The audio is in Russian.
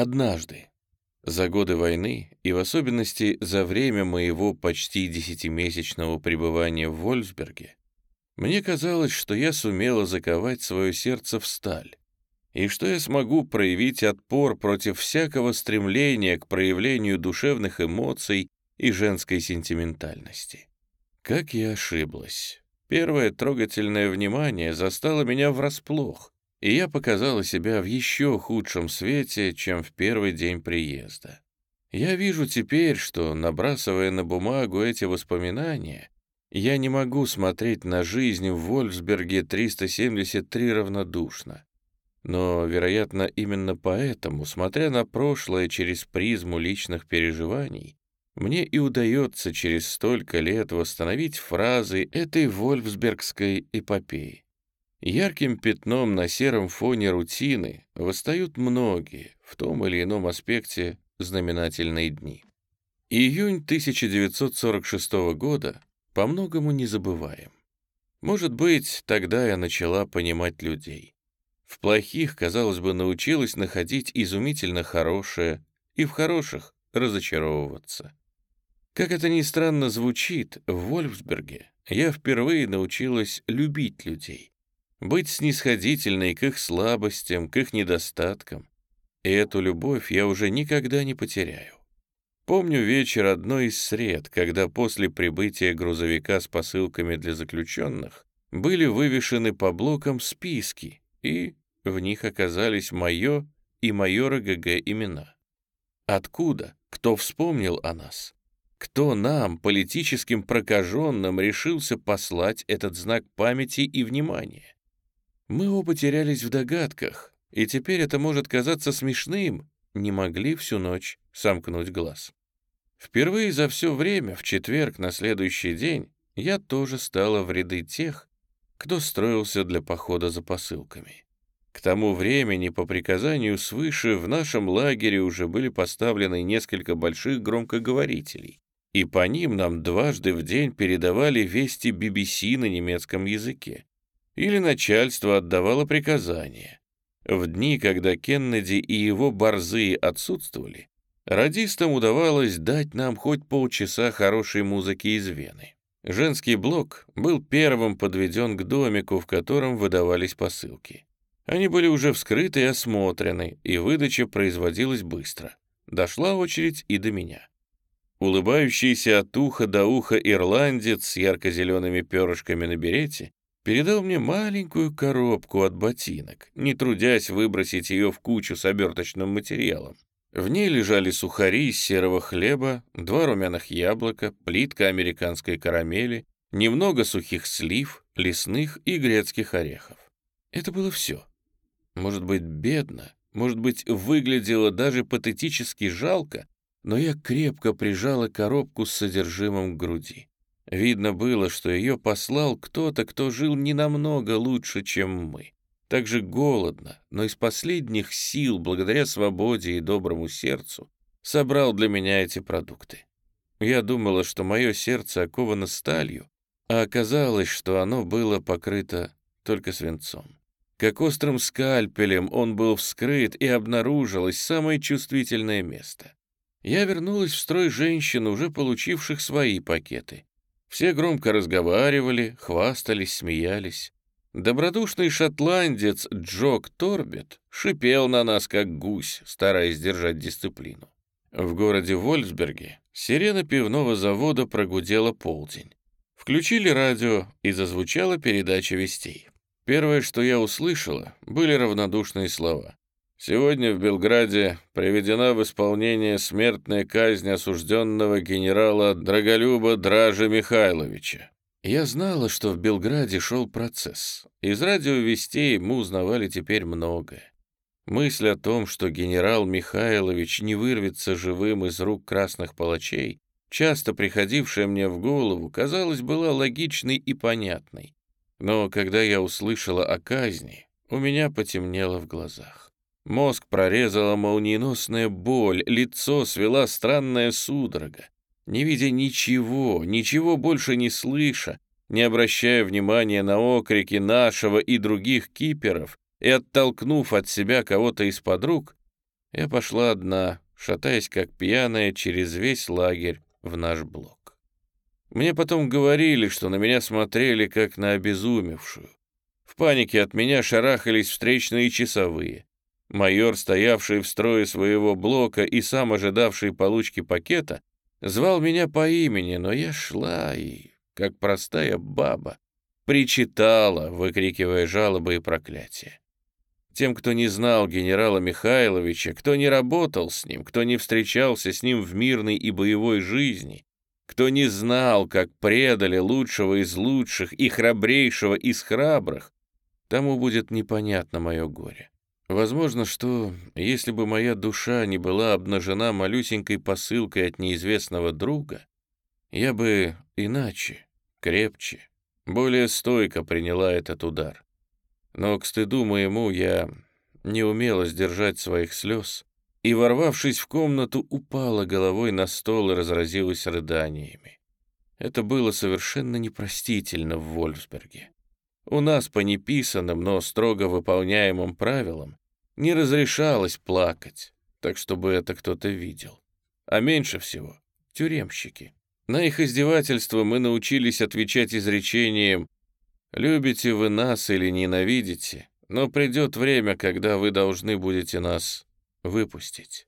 Однажды, за годы войны и в особенности за время моего почти десятимесячного пребывания в Вольфсберге, мне казалось, что я сумела заковать свое сердце в сталь, и что я смогу проявить отпор против всякого стремления к проявлению душевных эмоций и женской сентиментальности. Как я ошиблась. Первое трогательное внимание застало меня врасплох, и я показала себя в еще худшем свете, чем в первый день приезда. Я вижу теперь, что, набрасывая на бумагу эти воспоминания, я не могу смотреть на жизнь в Вольфсберге 373 равнодушно. Но, вероятно, именно поэтому, смотря на прошлое через призму личных переживаний, мне и удается через столько лет восстановить фразы этой вольфсбергской эпопеи. Ярким пятном на сером фоне рутины восстают многие, в том или ином аспекте, знаменательные дни. Июнь 1946 года по многому не забываем. Может быть, тогда я начала понимать людей. В плохих, казалось бы, научилась находить изумительно хорошее и в хороших разочаровываться. Как это ни странно звучит, в Вольфсберге я впервые научилась любить людей, быть снисходительной к их слабостям, к их недостаткам. И эту любовь я уже никогда не потеряю. Помню вечер одной из сред, когда после прибытия грузовика с посылками для заключенных были вывешены по блокам списки, и в них оказались мое и майора ГГ имена. Откуда? Кто вспомнил о нас? Кто нам, политическим прокаженным, решился послать этот знак памяти и внимания? Мы оба терялись в догадках, и теперь это может казаться смешным, не могли всю ночь сомкнуть глаз. Впервые за все время, в четверг на следующий день, я тоже стала в ряды тех, кто строился для похода за посылками. К тому времени, по приказанию свыше, в нашем лагере уже были поставлены несколько больших громкоговорителей, и по ним нам дважды в день передавали вести BBC на немецком языке или начальство отдавало приказания. В дни, когда Кеннеди и его борзые отсутствовали, радистам удавалось дать нам хоть полчаса хорошей музыки из Вены. Женский блок был первым подведен к домику, в котором выдавались посылки. Они были уже вскрыты и осмотрены, и выдача производилась быстро. Дошла очередь и до меня. Улыбающийся от уха до уха ирландец с ярко-зелеными перышками на берете передал мне маленькую коробку от ботинок, не трудясь выбросить ее в кучу с оберточным материалом. В ней лежали сухари из серого хлеба, два румяных яблока, плитка американской карамели, немного сухих слив, лесных и грецких орехов. Это было все. Может быть, бедно, может быть, выглядело даже патетически жалко, но я крепко прижала коробку с содержимым к груди. Видно было, что ее послал кто-то, кто жил не намного лучше, чем мы. Так же голодно, но из последних сил, благодаря свободе и доброму сердцу, собрал для меня эти продукты. Я думала, что мое сердце оковано сталью, а оказалось, что оно было покрыто только свинцом. Как острым скальпелем он был вскрыт, и обнаружилось самое чувствительное место. Я вернулась в строй женщин, уже получивших свои пакеты. Все громко разговаривали, хвастались, смеялись. Добродушный шотландец Джок Торбет шипел на нас, как гусь, стараясь держать дисциплину. В городе Вольсберге сирена пивного завода прогудела полдень. Включили радио, и зазвучала передача вестей. Первое, что я услышала, были равнодушные слова. Сегодня в Белграде приведена в исполнение смертная казнь осужденного генерала Драголюба Дража Михайловича. Я знала, что в Белграде шел процесс. Из радиовестей мы узнавали теперь многое. Мысль о том, что генерал Михайлович не вырвется живым из рук красных палачей, часто приходившая мне в голову, казалось, была логичной и понятной. Но когда я услышала о казни, у меня потемнело в глазах. Мозг прорезала молниеносная боль, лицо свела странная судорога. Не видя ничего, ничего больше не слыша, не обращая внимания на окрики нашего и других киперов и оттолкнув от себя кого-то из подруг, Я пошла одна, шатаясь как пьяная через весь лагерь в наш блок. Мне потом говорили, что на меня смотрели как на обезумевшую. В панике от меня шарахались встречные часовые. Майор, стоявший в строе своего блока и сам ожидавший получки пакета, звал меня по имени, но я шла и, как простая баба, причитала, выкрикивая жалобы и проклятия. Тем, кто не знал генерала Михайловича, кто не работал с ним, кто не встречался с ним в мирной и боевой жизни, кто не знал, как предали лучшего из лучших и храбрейшего из храбрых, тому будет непонятно мое горе. Возможно, что если бы моя душа не была обнажена малюсенькой посылкой от неизвестного друга, я бы иначе, крепче, более стойко приняла этот удар. Но к стыду моему я не умела сдержать своих слез и, ворвавшись в комнату, упала головой на стол и разразилась рыданиями. Это было совершенно непростительно в Вольфсберге. У нас по неписанным, но строго выполняемым правилам не разрешалось плакать, так чтобы это кто-то видел. А меньше всего — тюремщики. На их издевательства мы научились отвечать изречением «Любите вы нас или ненавидите, но придет время, когда вы должны будете нас выпустить».